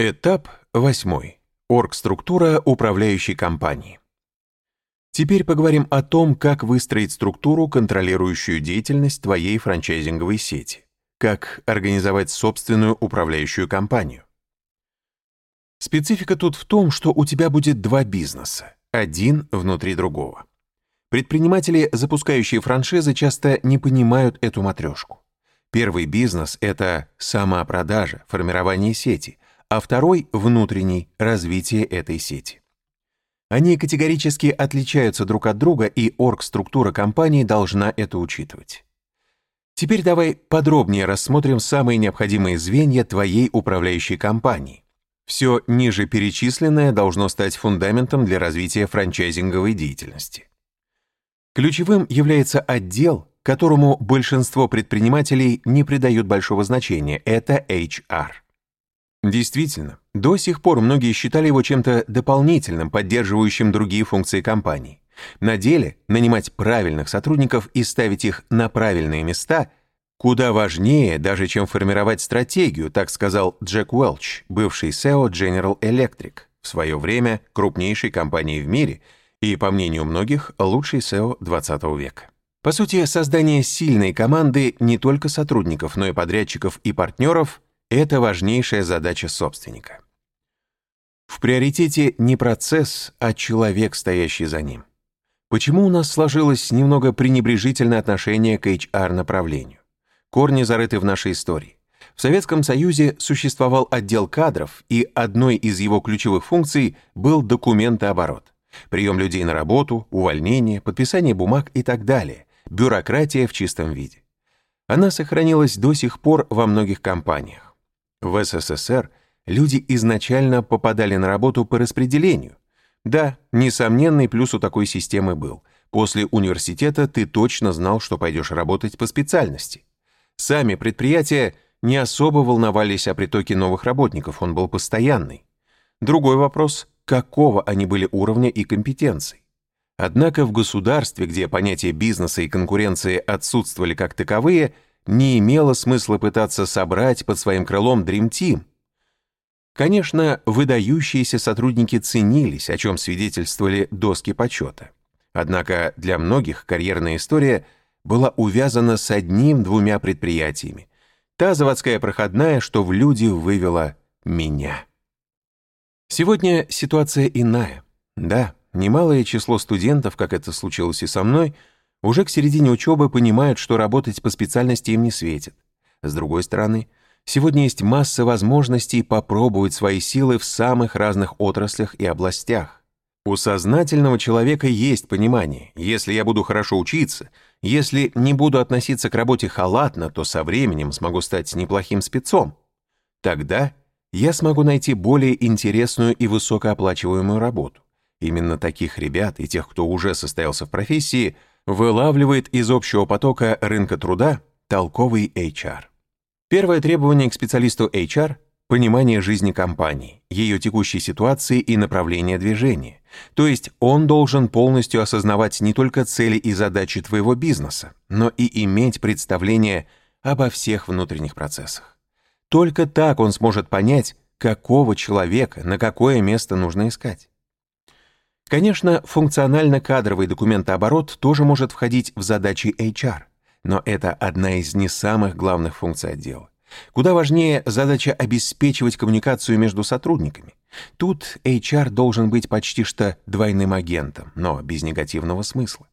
Этап восьмой. Оргструктура управляющей компании. Теперь поговорим о том, как выстроить структуру, контролирующую деятельность твоей франчайзинговой сети, как организовать собственную управляющую компанию. Специфика тут в том, что у тебя будет два бизнеса, один внутри другого. Предприниматели, запускающие франшизы, часто не понимают эту матрешку. Первый бизнес — это самопродажа, формирование сети — а второй — внутренний, развитие этой сети. Они категорически отличаются друг от друга, и оргструктура компании должна это учитывать. Теперь давай подробнее рассмотрим самые необходимые звенья твоей управляющей компании. Все ниже перечисленное должно стать фундаментом для развития франчайзинговой деятельности. Ключевым является отдел, которому большинство предпринимателей не придают большого значения, это HR. Действительно, до сих пор многие считали его чем-то дополнительным, поддерживающим другие функции компании. На деле нанимать правильных сотрудников и ставить их на правильные места куда важнее даже, чем формировать стратегию, так сказал Джек Уэлч, бывший SEO General Electric, в свое время крупнейшей компании в мире и, по мнению многих, лучший SEO 20 века. По сути, создание сильной команды не только сотрудников, но и подрядчиков и партнеров – это важнейшая задача собственника. В приоритете не процесс, а человек, стоящий за ним. Почему у нас сложилось немного пренебрежительное отношение к HR-направлению? Корни зарыты в нашей истории. В Советском Союзе существовал отдел кадров, и одной из его ключевых функций был документооборот. Прием людей на работу, увольнение, подписание бумаг и так далее. Бюрократия в чистом виде. Она сохранилась до сих пор во многих компаниях. В СССР люди изначально попадали на работу по распределению. Да, несомненный плюс у такой системы был. После университета ты точно знал, что пойдешь работать по специальности. Сами предприятия не особо волновались о притоке новых работников, он был постоянный. Другой вопрос, какого они были уровня и компетенций. Однако в государстве, где понятия бизнеса и конкуренции отсутствовали как таковые – не имело смысла пытаться собрать под своим крылом Dream Team. Конечно, выдающиеся сотрудники ценились, о чем свидетельствовали доски почета. Однако для многих карьерная история была увязана с одним-двумя предприятиями. Та заводская проходная, что в люди вывела меня. Сегодня ситуация иная. Да, немалое число студентов, как это случилось и со мной, уже к середине учебы понимают, что работать по специальности им не светит. С другой стороны, сегодня есть масса возможностей попробовать свои силы в самых разных отраслях и областях. У сознательного человека есть понимание, если я буду хорошо учиться, если не буду относиться к работе халатно, то со временем смогу стать неплохим спецом. Тогда я смогу найти более интересную и высокооплачиваемую работу. Именно таких ребят и тех, кто уже состоялся в профессии – вылавливает из общего потока рынка труда толковый HR. Первое требование к специалисту HR – понимание жизни компании, ее текущей ситуации и направления движения. То есть он должен полностью осознавать не только цели и задачи твоего бизнеса, но и иметь представление обо всех внутренних процессах. Только так он сможет понять, какого человека на какое место нужно искать. Конечно, функционально-кадровый документооборот тоже может входить в задачи HR, но это одна из не самых главных функций отдела. Куда важнее задача обеспечивать коммуникацию между сотрудниками. Тут HR должен быть почти что двойным агентом, но без негативного смысла.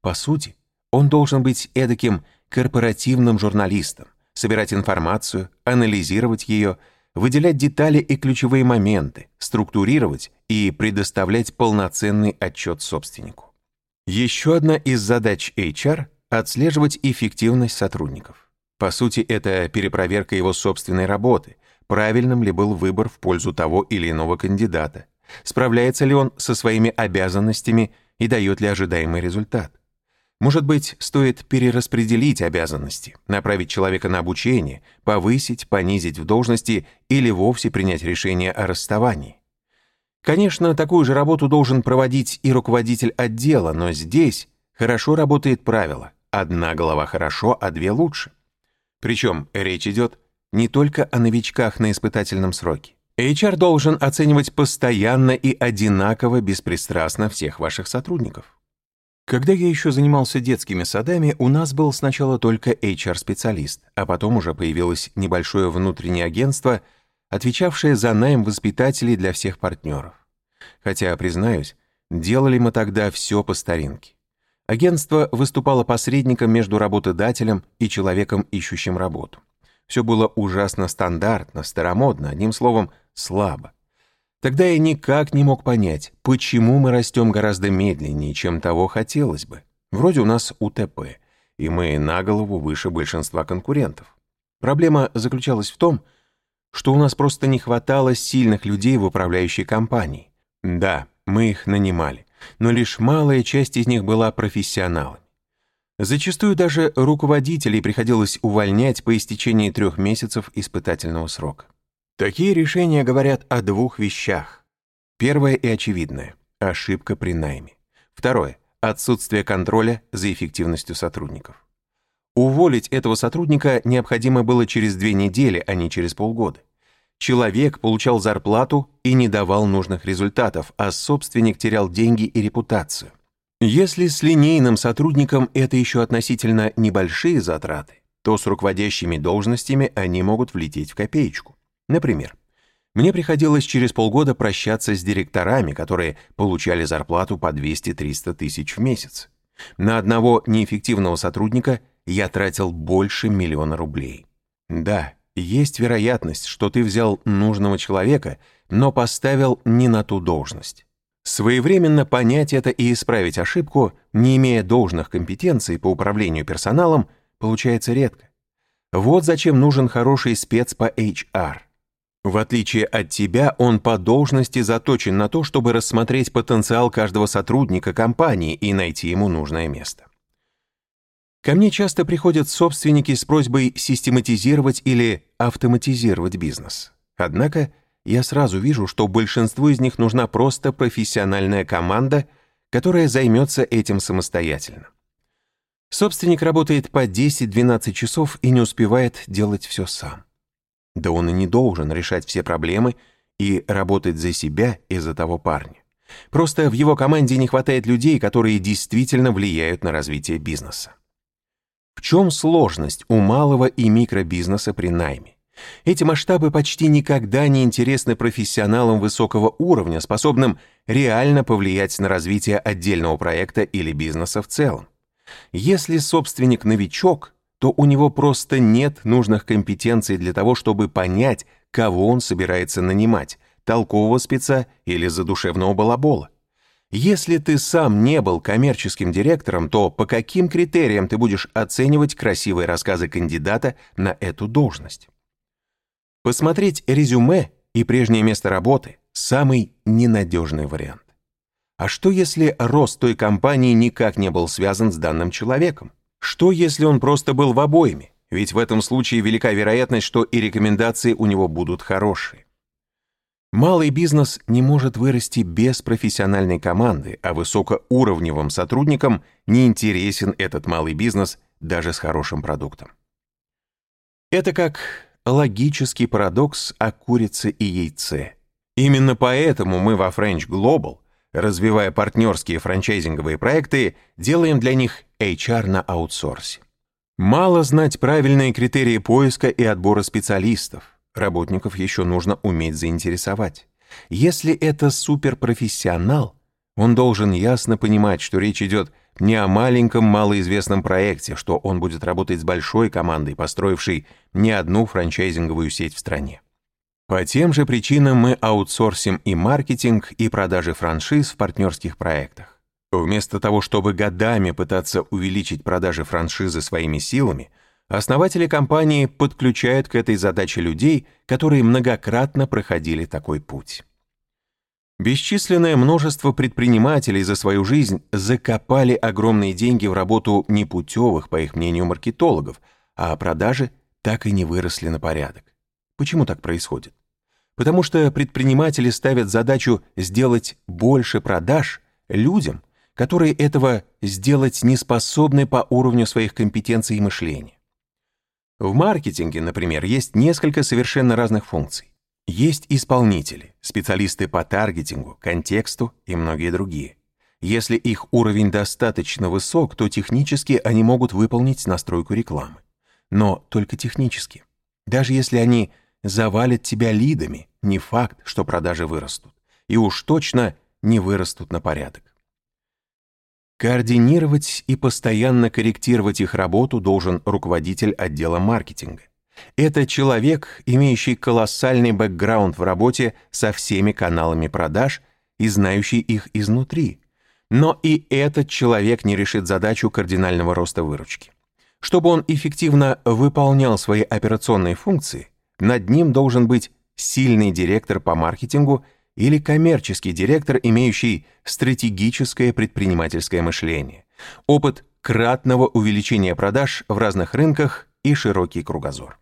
По сути, он должен быть эдаким корпоративным журналистом, собирать информацию, анализировать ее, выделять детали и ключевые моменты, структурировать и предоставлять полноценный отчет собственнику. Еще одна из задач HR — отслеживать эффективность сотрудников. По сути, это перепроверка его собственной работы, правильным ли был выбор в пользу того или иного кандидата, справляется ли он со своими обязанностями и дает ли ожидаемый результат. Может быть, стоит перераспределить обязанности, направить человека на обучение, повысить, понизить в должности или вовсе принять решение о расставании. Конечно, такую же работу должен проводить и руководитель отдела, но здесь хорошо работает правило «одна голова хорошо, а две лучше». Причем речь идет не только о новичках на испытательном сроке. HR должен оценивать постоянно и одинаково беспристрастно всех ваших сотрудников. Когда я еще занимался детскими садами, у нас был сначала только HR-специалист, а потом уже появилось небольшое внутреннее агентство, отвечавшее за найм воспитателей для всех партнеров. Хотя, признаюсь, делали мы тогда все по старинке. Агентство выступало посредником между работодателем и человеком, ищущим работу. Все было ужасно стандартно, старомодно, одним словом, слабо. Тогда я никак не мог понять, почему мы растем гораздо медленнее, чем того хотелось бы. Вроде у нас УТП, и мы на голову выше большинства конкурентов. Проблема заключалась в том, что у нас просто не хватало сильных людей в управляющей компании. Да, мы их нанимали, но лишь малая часть из них была профессионалами. Зачастую даже руководителей приходилось увольнять по истечении трех месяцев испытательного срока. Такие решения говорят о двух вещах. Первое и очевидное – ошибка при найме. Второе – отсутствие контроля за эффективностью сотрудников. Уволить этого сотрудника необходимо было через две недели, а не через полгода. Человек получал зарплату и не давал нужных результатов, а собственник терял деньги и репутацию. Если с линейным сотрудником это еще относительно небольшие затраты, то с руководящими должностями они могут влететь в копеечку. Например, мне приходилось через полгода прощаться с директорами, которые получали зарплату по 200-300 тысяч в месяц. На одного неэффективного сотрудника я тратил больше миллиона рублей. Да, есть вероятность, что ты взял нужного человека, но поставил не на ту должность. Своевременно понять это и исправить ошибку, не имея должных компетенций по управлению персоналом, получается редко. Вот зачем нужен хороший спец по HR. В отличие от тебя, он по должности заточен на то, чтобы рассмотреть потенциал каждого сотрудника компании и найти ему нужное место. Ко мне часто приходят собственники с просьбой систематизировать или автоматизировать бизнес. Однако я сразу вижу, что большинству из них нужна просто профессиональная команда, которая займется этим самостоятельно. Собственник работает по 10-12 часов и не успевает делать все сам. Да он и не должен решать все проблемы и работать за себя и за того парня. Просто в его команде не хватает людей, которые действительно влияют на развитие бизнеса. В чем сложность у малого и микробизнеса при найме? Эти масштабы почти никогда не интересны профессионалам высокого уровня, способным реально повлиять на развитие отдельного проекта или бизнеса в целом. Если собственник новичок, то у него просто нет нужных компетенций для того, чтобы понять, кого он собирается нанимать, толкового спеца или задушевного балабола. Если ты сам не был коммерческим директором, то по каким критериям ты будешь оценивать красивые рассказы кандидата на эту должность? Посмотреть резюме и прежнее место работы – самый ненадежный вариант. А что если рост той компании никак не был связан с данным человеком? Что если он просто был в обойме? Ведь в этом случае велика вероятность, что и рекомендации у него будут хорошие. Малый бизнес не может вырасти без профессиональной команды, а высокоуровневым сотрудникам не интересен этот малый бизнес даже с хорошим продуктом. Это как логический парадокс о курице и яйце. Именно поэтому мы во French Global, развивая партнерские франчайзинговые проекты, делаем для них HR на аутсорсе. Мало знать правильные критерии поиска и отбора специалистов. Работников еще нужно уметь заинтересовать. Если это суперпрофессионал, он должен ясно понимать, что речь идет не о маленьком малоизвестном проекте, что он будет работать с большой командой, построившей не одну франчайзинговую сеть в стране. По тем же причинам мы аутсорсим и маркетинг, и продажи франшиз в партнерских проектах. Вместо того, чтобы годами пытаться увеличить продажи франшизы своими силами, основатели компании подключают к этой задаче людей, которые многократно проходили такой путь. Бесчисленное множество предпринимателей за свою жизнь закопали огромные деньги в работу непутевых, по их мнению, маркетологов, а продажи так и не выросли на порядок. Почему так происходит? Потому что предприниматели ставят задачу сделать больше продаж людям, которые этого сделать не способны по уровню своих компетенций и мышления. В маркетинге, например, есть несколько совершенно разных функций. Есть исполнители, специалисты по таргетингу, контексту и многие другие. Если их уровень достаточно высок, то технически они могут выполнить настройку рекламы. Но только технически. Даже если они завалят тебя лидами, не факт, что продажи вырастут. И уж точно не вырастут на порядок. Координировать и постоянно корректировать их работу должен руководитель отдела маркетинга. Это человек, имеющий колоссальный бэкграунд в работе со всеми каналами продаж и знающий их изнутри. Но и этот человек не решит задачу кардинального роста выручки. Чтобы он эффективно выполнял свои операционные функции, над ним должен быть сильный директор по маркетингу или коммерческий директор, имеющий стратегическое предпринимательское мышление, опыт кратного увеличения продаж в разных рынках и широкий кругозор.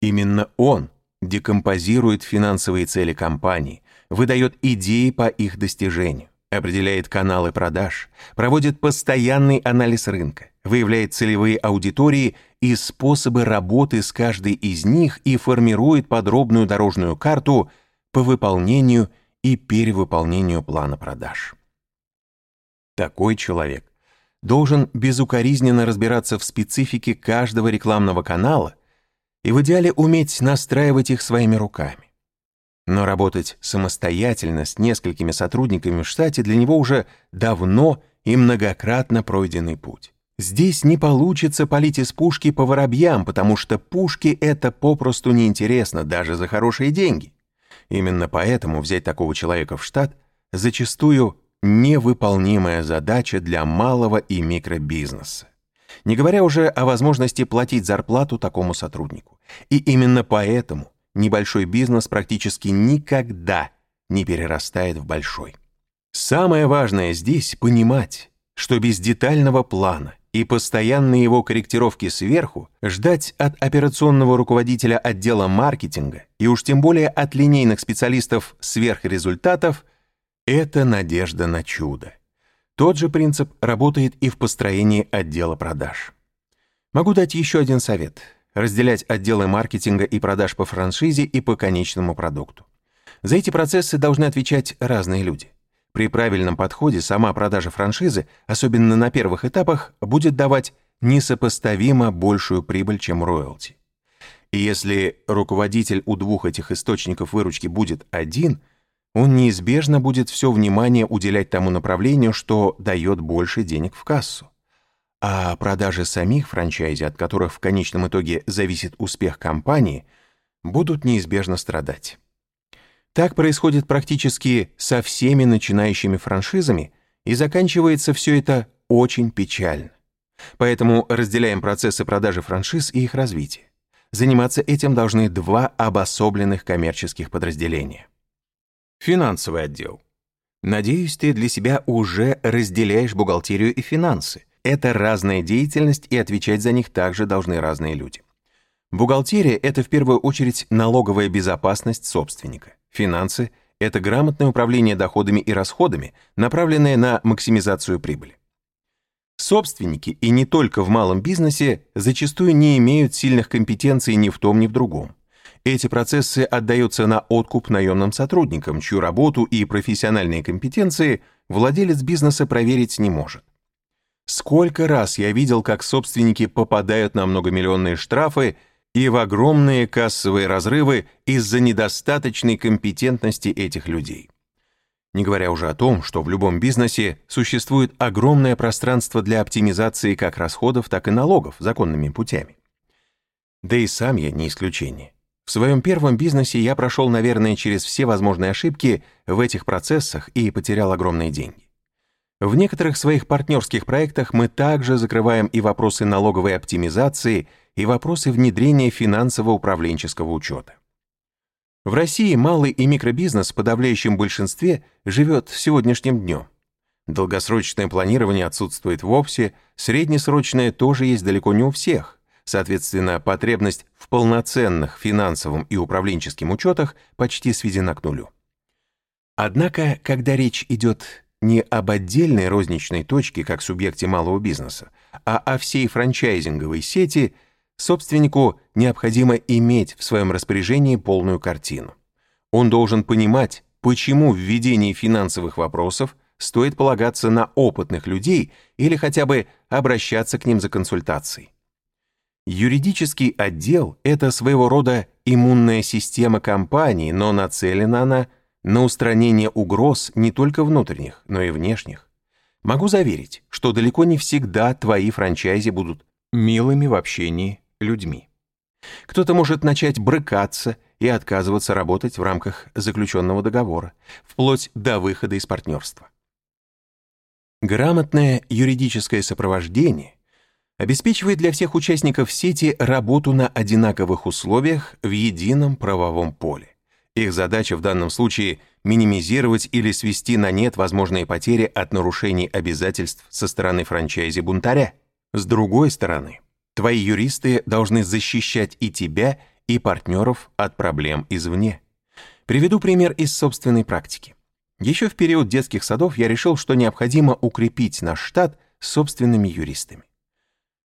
Именно он декомпозирует финансовые цели компании, выдает идеи по их достижению, определяет каналы продаж, проводит постоянный анализ рынка, выявляет целевые аудитории и способы работы с каждой из них и формирует подробную дорожную карту по выполнению и перевыполнению плана продаж. Такой человек должен безукоризненно разбираться в специфике каждого рекламного канала и в идеале уметь настраивать их своими руками. Но работать самостоятельно с несколькими сотрудниками в штате для него уже давно и многократно пройденный путь. Здесь не получится полить из пушки по воробьям, потому что пушки это попросту неинтересно даже за хорошие деньги. Именно поэтому взять такого человека в штат зачастую невыполнимая задача для малого и микробизнеса не говоря уже о возможности платить зарплату такому сотруднику. И именно поэтому небольшой бизнес практически никогда не перерастает в большой. Самое важное здесь понимать, что без детального плана и постоянной его корректировки сверху ждать от операционного руководителя отдела маркетинга и уж тем более от линейных специалистов сверхрезультатов – это надежда на чудо. Тот же принцип работает и в построении отдела продаж. Могу дать еще один совет – разделять отделы маркетинга и продаж по франшизе и по конечному продукту. За эти процессы должны отвечать разные люди. При правильном подходе сама продажа франшизы, особенно на первых этапах, будет давать несопоставимо большую прибыль, чем роялти. И если руководитель у двух этих источников выручки будет один – он неизбежно будет все внимание уделять тому направлению, что дает больше денег в кассу. А продажи самих франчайзи, от которых в конечном итоге зависит успех компании, будут неизбежно страдать. Так происходит практически со всеми начинающими франшизами, и заканчивается все это очень печально. Поэтому разделяем процессы продажи франшиз и их развития. Заниматься этим должны два обособленных коммерческих подразделения. Финансовый отдел. Надеюсь, ты для себя уже разделяешь бухгалтерию и финансы. Это разная деятельность, и отвечать за них также должны разные люди. Бухгалтерия — это в первую очередь налоговая безопасность собственника. Финансы — это грамотное управление доходами и расходами, направленное на максимизацию прибыли. Собственники, и не только в малом бизнесе, зачастую не имеют сильных компетенций ни в том, ни в другом. Эти процессы отдаются на откуп наемным сотрудникам, чью работу и профессиональные компетенции владелец бизнеса проверить не может. Сколько раз я видел, как собственники попадают на многомиллионные штрафы и в огромные кассовые разрывы из-за недостаточной компетентности этих людей. Не говоря уже о том, что в любом бизнесе существует огромное пространство для оптимизации как расходов, так и налогов законными путями. Да и сам я не исключение. В своем первом бизнесе я прошел, наверное, через все возможные ошибки в этих процессах и потерял огромные деньги. В некоторых своих партнерских проектах мы также закрываем и вопросы налоговой оптимизации, и вопросы внедрения финансово-управленческого учета. В России малый и микробизнес в подавляющем большинстве живет сегодняшним днем. Долгосрочное планирование отсутствует вовсе, среднесрочное тоже есть далеко не у всех. Соответственно, потребность в полноценных финансовом и управленческим учетах почти сведена к нулю. Однако, когда речь идет не об отдельной розничной точке как субъекте малого бизнеса, а о всей франчайзинговой сети, Собственнику необходимо иметь в своем распоряжении полную картину. Он должен понимать, почему в ведении финансовых вопросов стоит полагаться на опытных людей или хотя бы обращаться к ним за консультацией. Юридический отдел – это своего рода иммунная система компании, но нацелена она на устранение угроз не только внутренних, но и внешних. Могу заверить, что далеко не всегда твои франчайзи будут милыми в общении людьми. Кто-то может начать брыкаться и отказываться работать в рамках заключенного договора, вплоть до выхода из партнерства. Грамотное юридическое сопровождение обеспечивает для всех участников сети работу на одинаковых условиях в едином правовом поле. Их задача в данном случае – минимизировать или свести на нет возможные потери от нарушений обязательств со стороны франчайзи-бунтаря. С другой стороны, твои юристы должны защищать и тебя, и партнеров от проблем извне. Приведу пример из собственной практики. Еще в период детских садов я решил, что необходимо укрепить наш штат собственными юристами.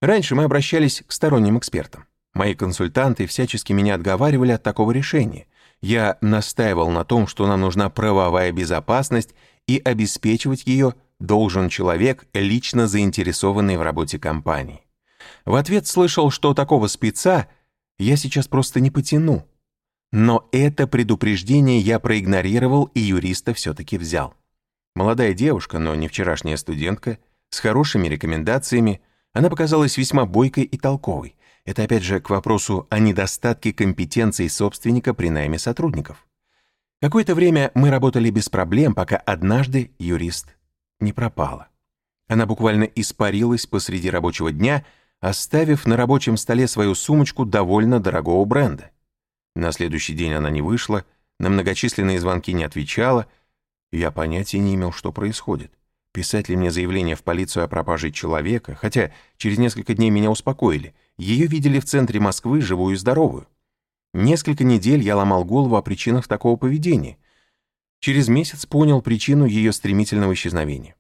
Раньше мы обращались к сторонним экспертам. Мои консультанты всячески меня отговаривали от такого решения. Я настаивал на том, что нам нужна правовая безопасность, и обеспечивать ее должен человек, лично заинтересованный в работе компании. В ответ слышал, что такого спеца я сейчас просто не потяну. Но это предупреждение я проигнорировал и юриста все-таки взял. Молодая девушка, но не вчерашняя студентка, с хорошими рекомендациями, она показалась весьма бойкой и толковой. Это опять же к вопросу о недостатке компетенции собственника при найме сотрудников. Какое-то время мы работали без проблем, пока однажды юрист не пропала. Она буквально испарилась посреди рабочего дня, оставив на рабочем столе свою сумочку довольно дорогого бренда. На следующий день она не вышла, на многочисленные звонки не отвечала. Я понятия не имел, что происходит. Писать ли мне заявление в полицию о пропаже человека, хотя через несколько дней меня успокоили. Ее видели в центре Москвы, живую и здоровую. Несколько недель я ломал голову о причинах такого поведения. Через месяц понял причину ее стремительного исчезновения.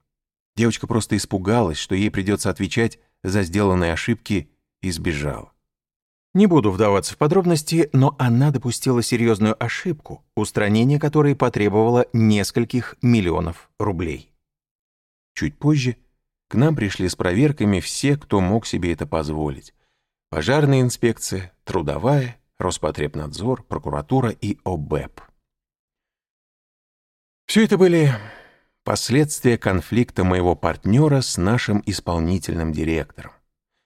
Девочка просто испугалась, что ей придется отвечать за сделанные ошибки, и сбежала. Не буду вдаваться в подробности, но она допустила серьезную ошибку, устранение которой потребовало нескольких миллионов рублей. Чуть позже к нам пришли с проверками все, кто мог себе это позволить. Пожарная инспекция, трудовая, Роспотребнадзор, прокуратура и ОБЭП. Все это были последствия конфликта моего партнера с нашим исполнительным директором.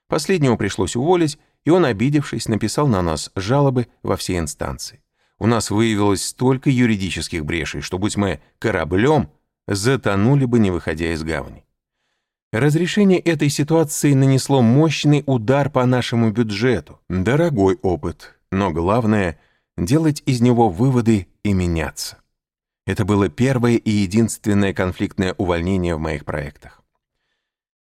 Последнему пришлось уволить, и он, обидевшись, написал на нас жалобы во все инстанции. У нас выявилось столько юридических брешей, что, будь мы кораблем, затонули бы, не выходя из гавани. Разрешение этой ситуации нанесло мощный удар по нашему бюджету. Дорогой опыт, но главное — делать из него выводы и меняться. Это было первое и единственное конфликтное увольнение в моих проектах.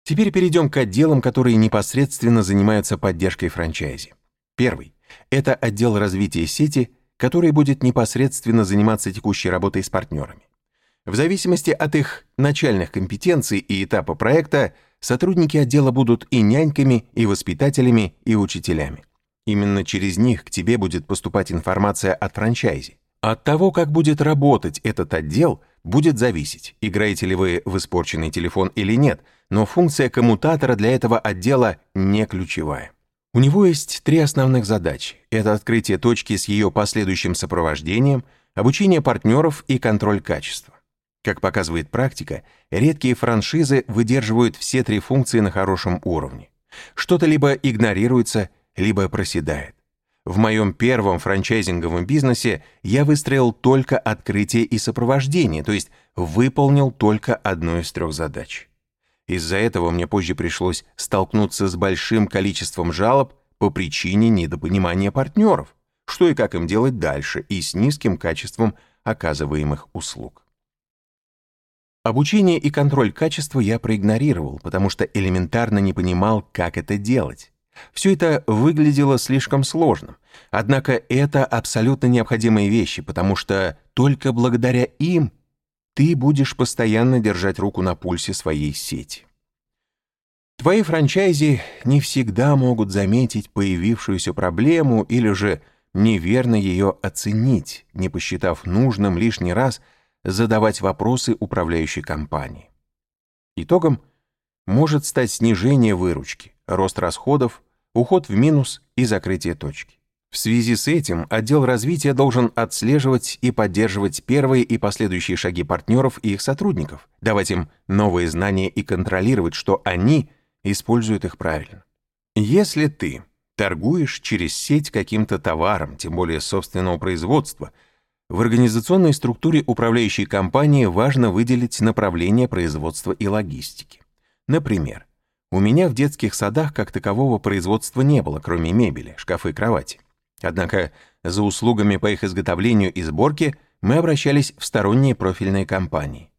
Теперь перейдем к отделам, которые непосредственно занимаются поддержкой франчайзи. Первый — это отдел развития сети, который будет непосредственно заниматься текущей работой с партнерами. В зависимости от их начальных компетенций и этапа проекта, сотрудники отдела будут и няньками, и воспитателями, и учителями. Именно через них к тебе будет поступать информация от франчайзи. От того, как будет работать этот отдел, будет зависеть, играете ли вы в испорченный телефон или нет, но функция коммутатора для этого отдела не ключевая. У него есть три основных задачи. Это открытие точки с ее последующим сопровождением, обучение партнеров и контроль качества. Как показывает практика, редкие франшизы выдерживают все три функции на хорошем уровне. Что-то либо игнорируется, либо проседает. В моем первом франчайзинговом бизнесе я выстроил только открытие и сопровождение, то есть выполнил только одну из трех задач. Из-за этого мне позже пришлось столкнуться с большим количеством жалоб по причине недопонимания партнеров, что и как им делать дальше, и с низким качеством оказываемых услуг. Обучение и контроль качества я проигнорировал, потому что элементарно не понимал, как это делать. Все это выглядело слишком сложным, однако это абсолютно необходимые вещи, потому что только благодаря им ты будешь постоянно держать руку на пульсе своей сети. Твои франчайзи не всегда могут заметить появившуюся проблему или же неверно ее оценить, не посчитав нужным лишний раз задавать вопросы управляющей компании. Итогом может стать снижение выручки, рост расходов, уход в минус и закрытие точки. В связи с этим отдел развития должен отслеживать и поддерживать первые и последующие шаги партнеров и их сотрудников, давать им новые знания и контролировать, что они используют их правильно. Если ты торгуешь через сеть каким-то товаром, тем более собственного производства, в организационной структуре управляющей компании важно выделить направление производства и логистики. Например, у меня в детских садах как такового производства не было, кроме мебели, шкафы и кровати. Однако за услугами по их изготовлению и сборке мы обращались в сторонние профильные компании.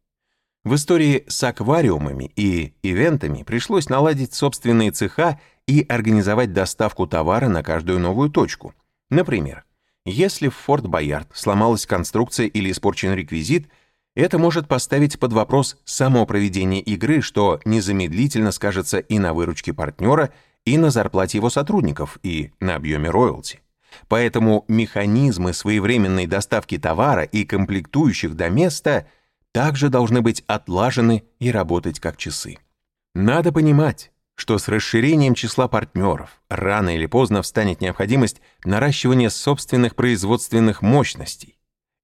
В истории с аквариумами и ивентами пришлось наладить собственные цеха и организовать доставку товара на каждую новую точку. Например, если в Форт Боярд сломалась конструкция или испорчен реквизит, это может поставить под вопрос само проведение игры, что незамедлительно скажется и на выручке партнера, и на зарплате его сотрудников, и на объеме роялти. Поэтому механизмы своевременной доставки товара и комплектующих до места также должны быть отлажены и работать как часы. Надо понимать, что с расширением числа партнеров рано или поздно встанет необходимость наращивания собственных производственных мощностей,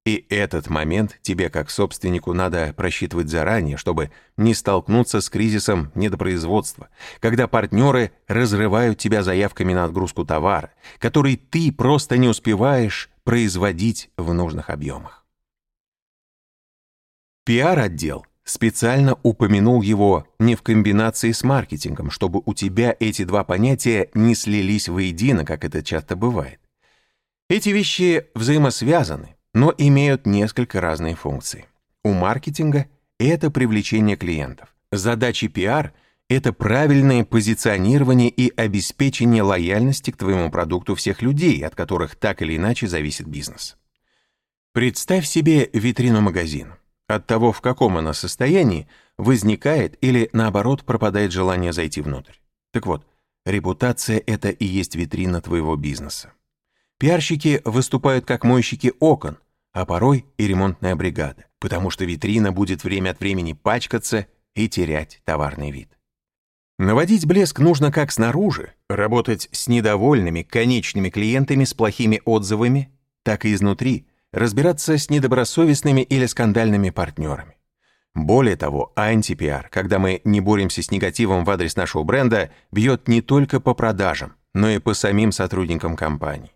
и этот момент тебе как собственнику надо просчитывать заранее, чтобы не столкнуться с кризисом недопроизводства, когда партнеры разрывают тебя заявками на отгрузку товара, который ты просто не успеваешь производить в нужных объемах. Пиар-отдел специально упомянул его не в комбинации с маркетингом, чтобы у тебя эти два понятия не слились воедино, как это часто бывает. Эти вещи взаимосвязаны, но имеют несколько разные функции. У маркетинга это привлечение клиентов. Задачи пиар — это правильное позиционирование и обеспечение лояльности к твоему продукту всех людей, от которых так или иначе зависит бизнес. Представь себе витрину магазина. От того, в каком она состоянии, возникает или, наоборот, пропадает желание зайти внутрь. Так вот, репутация — это и есть витрина твоего бизнеса. Пиарщики выступают как мойщики окон, а порой и ремонтная бригада, потому что витрина будет время от времени пачкаться и терять товарный вид. Наводить блеск нужно как снаружи, работать с недовольными конечными клиентами с плохими отзывами, так и изнутри, разбираться с недобросовестными или скандальными партнерами. Более того, антипиар, когда мы не боремся с негативом в адрес нашего бренда, бьет не только по продажам, но и по самим сотрудникам компании.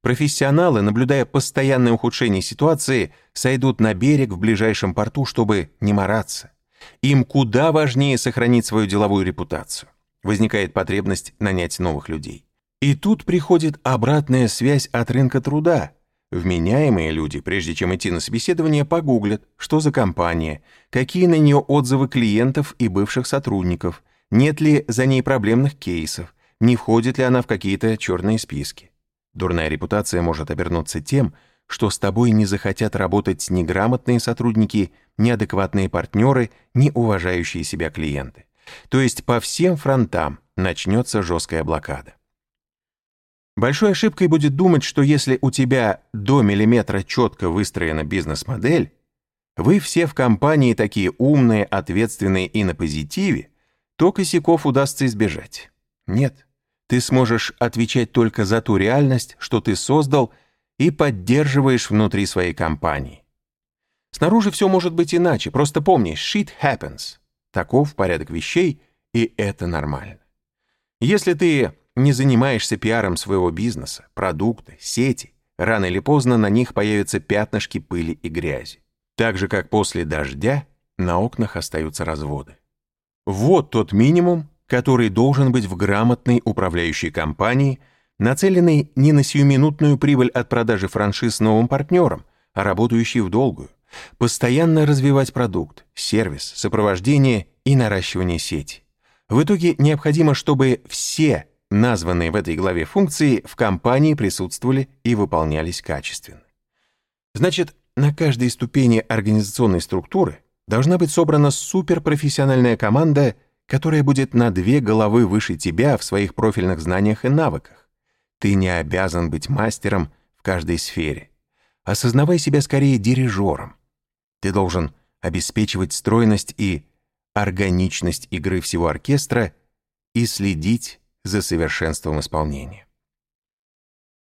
Профессионалы, наблюдая постоянное ухудшение ситуации, сойдут на берег в ближайшем порту, чтобы не мараться. Им куда важнее сохранить свою деловую репутацию. Возникает потребность нанять новых людей. И тут приходит обратная связь от рынка труда. Вменяемые люди, прежде чем идти на собеседование, погуглят, что за компания, какие на нее отзывы клиентов и бывших сотрудников, нет ли за ней проблемных кейсов, не входит ли она в какие-то черные списки. Дурная репутация может обернуться тем, что с тобой не захотят работать неграмотные сотрудники, неадекватные партнеры, не уважающие себя клиенты. То есть по всем фронтам начнется жесткая блокада. Большой ошибкой будет думать, что если у тебя до миллиметра четко выстроена бизнес-модель, вы все в компании такие умные, ответственные и на позитиве, то косяков удастся избежать. Нет ты сможешь отвечать только за ту реальность, что ты создал и поддерживаешь внутри своей компании. Снаружи все может быть иначе, просто помни, shit happens. Таков порядок вещей, и это нормально. Если ты не занимаешься пиаром своего бизнеса, продукта, сети, рано или поздно на них появятся пятнышки пыли и грязи. Так же, как после дождя на окнах остаются разводы. Вот тот минимум, который должен быть в грамотной управляющей компании, нацеленной не на сиюминутную прибыль от продажи франшиз новым партнерам, а работающей в долгую, постоянно развивать продукт, сервис, сопровождение и наращивание сети. В итоге необходимо, чтобы все названные в этой главе функции в компании присутствовали и выполнялись качественно. Значит, на каждой ступени организационной структуры должна быть собрана суперпрофессиональная команда которая будет на две головы выше тебя в своих профильных знаниях и навыках. Ты не обязан быть мастером в каждой сфере. Осознавай себя скорее дирижером. Ты должен обеспечивать стройность и органичность игры всего оркестра и следить за совершенством исполнения.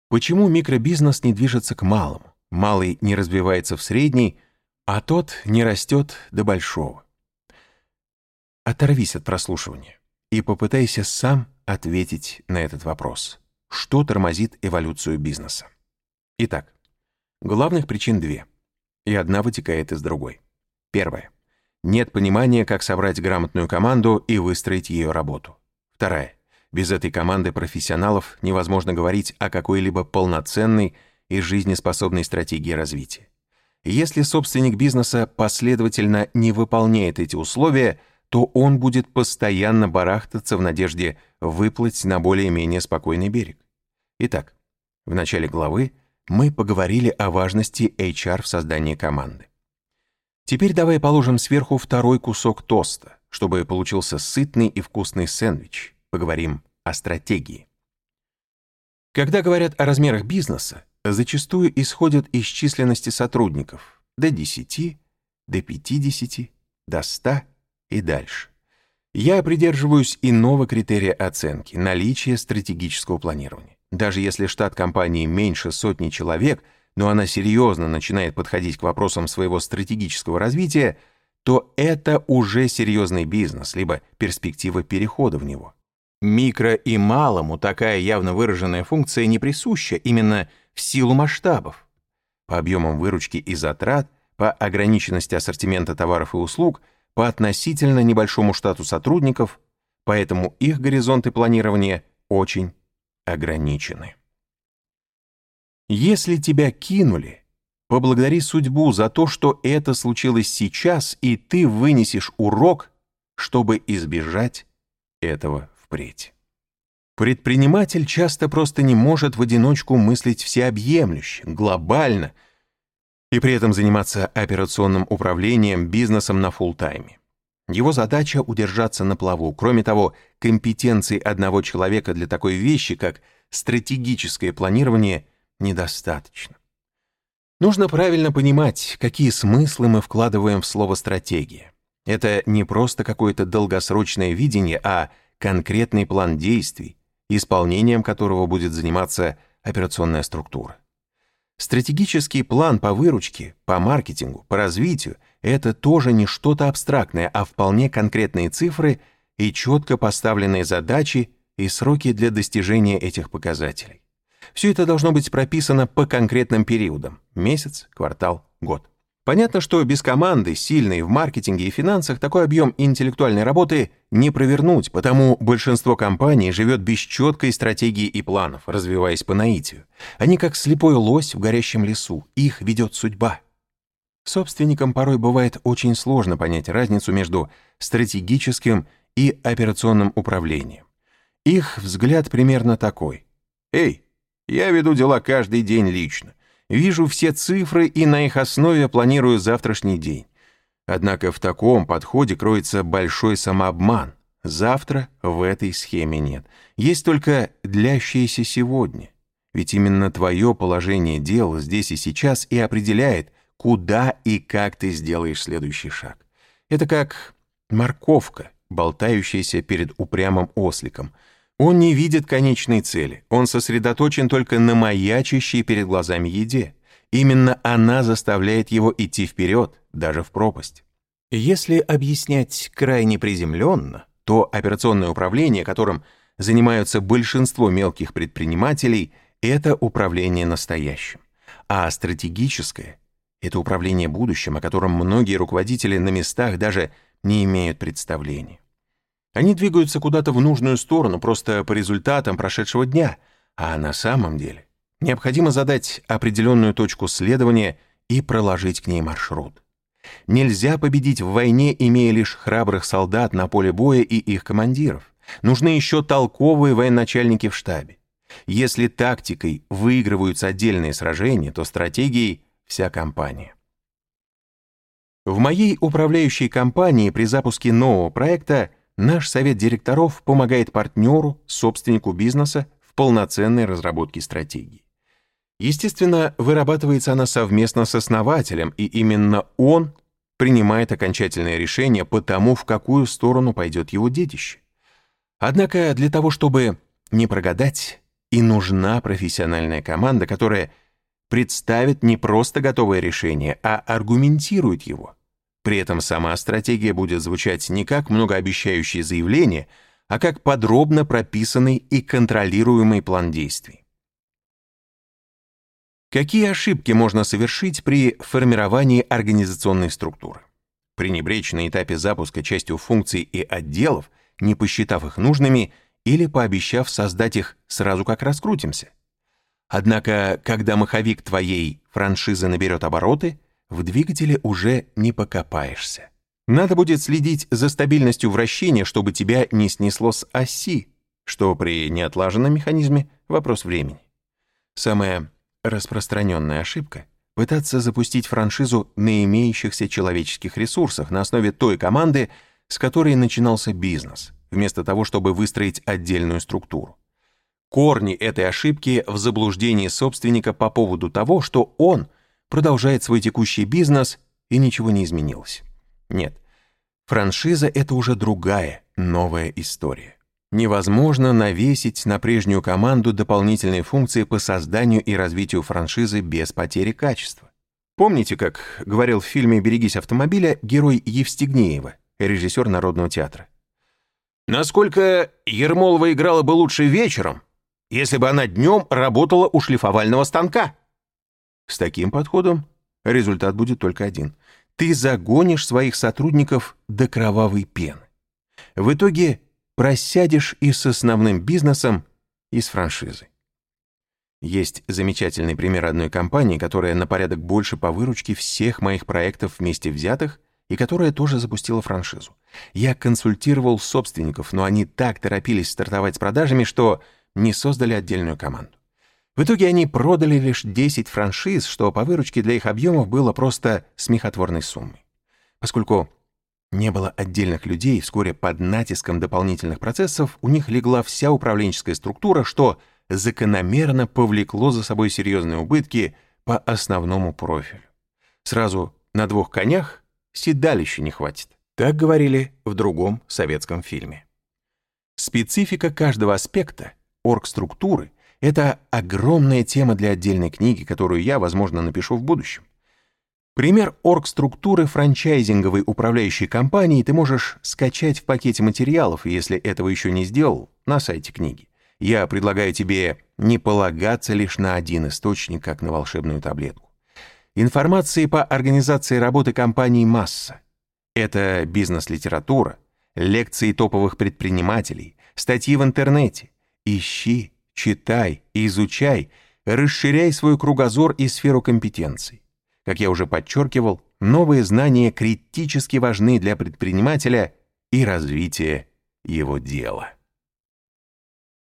Почему микробизнес не движется к малому? Малый не развивается в средний, а тот не растет до большого. Оторвись от прослушивания и попытайся сам ответить на этот вопрос. Что тормозит эволюцию бизнеса? Итак, главных причин две, и одна вытекает из другой. Первая. Нет понимания, как собрать грамотную команду и выстроить ее работу. Вторая. Без этой команды профессионалов невозможно говорить о какой-либо полноценной и жизнеспособной стратегии развития. Если собственник бизнеса последовательно не выполняет эти условия, то он будет постоянно барахтаться в надежде выплыть на более-менее спокойный берег. Итак, в начале главы мы поговорили о важности HR в создании команды. Теперь давай положим сверху второй кусок тоста, чтобы получился сытный и вкусный сэндвич. Поговорим о стратегии. Когда говорят о размерах бизнеса, зачастую исходят из численности сотрудников до 10, до 50, до 100 и дальше. Я придерживаюсь иного критерия оценки – наличия стратегического планирования. Даже если штат компании меньше сотни человек, но она серьезно начинает подходить к вопросам своего стратегического развития, то это уже серьезный бизнес, либо перспектива перехода в него. Микро и малому такая явно выраженная функция не присуща именно в силу масштабов. По объемам выручки и затрат, по ограниченности ассортимента товаров и услуг, по относительно небольшому штату сотрудников, поэтому их горизонты планирования очень ограничены. Если тебя кинули, поблагодари судьбу за то, что это случилось сейчас, и ты вынесешь урок, чтобы избежать этого впредь. Предприниматель часто просто не может в одиночку мыслить всеобъемлюще, глобально, и при этом заниматься операционным управлением бизнесом на фулл-тайме. Его задача — удержаться на плаву. Кроме того, компетенции одного человека для такой вещи, как стратегическое планирование, недостаточно. Нужно правильно понимать, какие смыслы мы вкладываем в слово «стратегия». Это не просто какое-то долгосрочное видение, а конкретный план действий, исполнением которого будет заниматься операционная структура. Стратегический план по выручке, по маркетингу, по развитию — это тоже не что-то абстрактное, а вполне конкретные цифры и четко поставленные задачи и сроки для достижения этих показателей. Все это должно быть прописано по конкретным периодам — месяц, квартал, год. Понятно, что без команды, сильной в маркетинге и финансах, такой объем интеллектуальной работы не провернуть, потому большинство компаний живет без четкой стратегии и планов, развиваясь по наитию. Они как слепой лось в горящем лесу, их ведет судьба. Собственникам порой бывает очень сложно понять разницу между стратегическим и операционным управлением. Их взгляд примерно такой. «Эй, я веду дела каждый день лично. Вижу все цифры и на их основе планирую завтрашний день. Однако в таком подходе кроется большой самообман. Завтра в этой схеме нет. Есть только длящееся сегодня. Ведь именно твое положение дел здесь и сейчас и определяет, куда и как ты сделаешь следующий шаг. Это как морковка, болтающаяся перед упрямым осликом. Он не видит конечной цели, он сосредоточен только на маячащей перед глазами еде. Именно она заставляет его идти вперед, даже в пропасть. Если объяснять крайне приземленно, то операционное управление, которым занимаются большинство мелких предпринимателей, это управление настоящим. А стратегическое — это управление будущим, о котором многие руководители на местах даже не имеют представления. Они двигаются куда-то в нужную сторону просто по результатам прошедшего дня, а на самом деле необходимо задать определенную точку следования и проложить к ней маршрут. Нельзя победить в войне, имея лишь храбрых солдат на поле боя и их командиров. Нужны еще толковые военачальники в штабе. Если тактикой выигрываются отдельные сражения, то стратегией — вся компания. В моей управляющей компании при запуске нового проекта наш совет директоров помогает партнеру, собственнику бизнеса в полноценной разработке стратегии. Естественно, вырабатывается она совместно с основателем, и именно он принимает окончательное решение по тому, в какую сторону пойдет его детище. Однако для того, чтобы не прогадать, и нужна профессиональная команда, которая представит не просто готовое решение, а аргументирует его. При этом сама стратегия будет звучать не как многообещающее заявление, а как подробно прописанный и контролируемый план действий. Какие ошибки можно совершить при формировании организационной структуры? Пренебречь на этапе запуска частью функций и отделов, не посчитав их нужными или пообещав создать их сразу как раскрутимся. Однако, когда маховик твоей франшизы наберет обороты, в двигателе уже не покопаешься. Надо будет следить за стабильностью вращения, чтобы тебя не снесло с оси, что при неотлаженном механизме вопрос времени. Самая распространенная ошибка — пытаться запустить франшизу на имеющихся человеческих ресурсах на основе той команды, с которой начинался бизнес, вместо того, чтобы выстроить отдельную структуру. Корни этой ошибки в заблуждении собственника по поводу того, что он продолжает свой текущий бизнес и ничего не изменилось. Нет, франшиза — это уже другая, новая история. Невозможно навесить на прежнюю команду дополнительные функции по созданию и развитию франшизы без потери качества. Помните, как говорил в фильме «Берегись автомобиля» герой Евстигнеева, режиссер Народного театра? «Насколько Ермолова играла бы лучше вечером, если бы она днем работала у шлифовального станка?» С таким подходом результат будет только один. Ты загонишь своих сотрудников до кровавой пены. В итоге просядешь и с основным бизнесом, и с франшизой. Есть замечательный пример одной компании, которая на порядок больше по выручке всех моих проектов вместе взятых и которая тоже запустила франшизу. Я консультировал собственников, но они так торопились стартовать с продажами, что не создали отдельную команду. В итоге они продали лишь 10 франшиз, что по выручке для их объемов было просто смехотворной суммой. Поскольку не было отдельных людей, вскоре под натиском дополнительных процессов у них легла вся управленческая структура, что закономерно повлекло за собой серьезные убытки по основному профилю. Сразу на двух конях седалища не хватит. Так говорили в другом советском фильме. Специфика каждого аспекта, оргструктуры, это огромная тема для отдельной книги, которую я, возможно, напишу в будущем. Пример оргструктуры франчайзинговой управляющей компании ты можешь скачать в пакете материалов, если этого еще не сделал, на сайте книги. Я предлагаю тебе не полагаться лишь на один источник, как на волшебную таблетку. Информации по организации работы компании масса. Это бизнес-литература, лекции топовых предпринимателей, статьи в интернете. Ищи, читай, изучай, расширяй свой кругозор и сферу компетенций. Как я уже подчеркивал, новые знания критически важны для предпринимателя и развития его дела.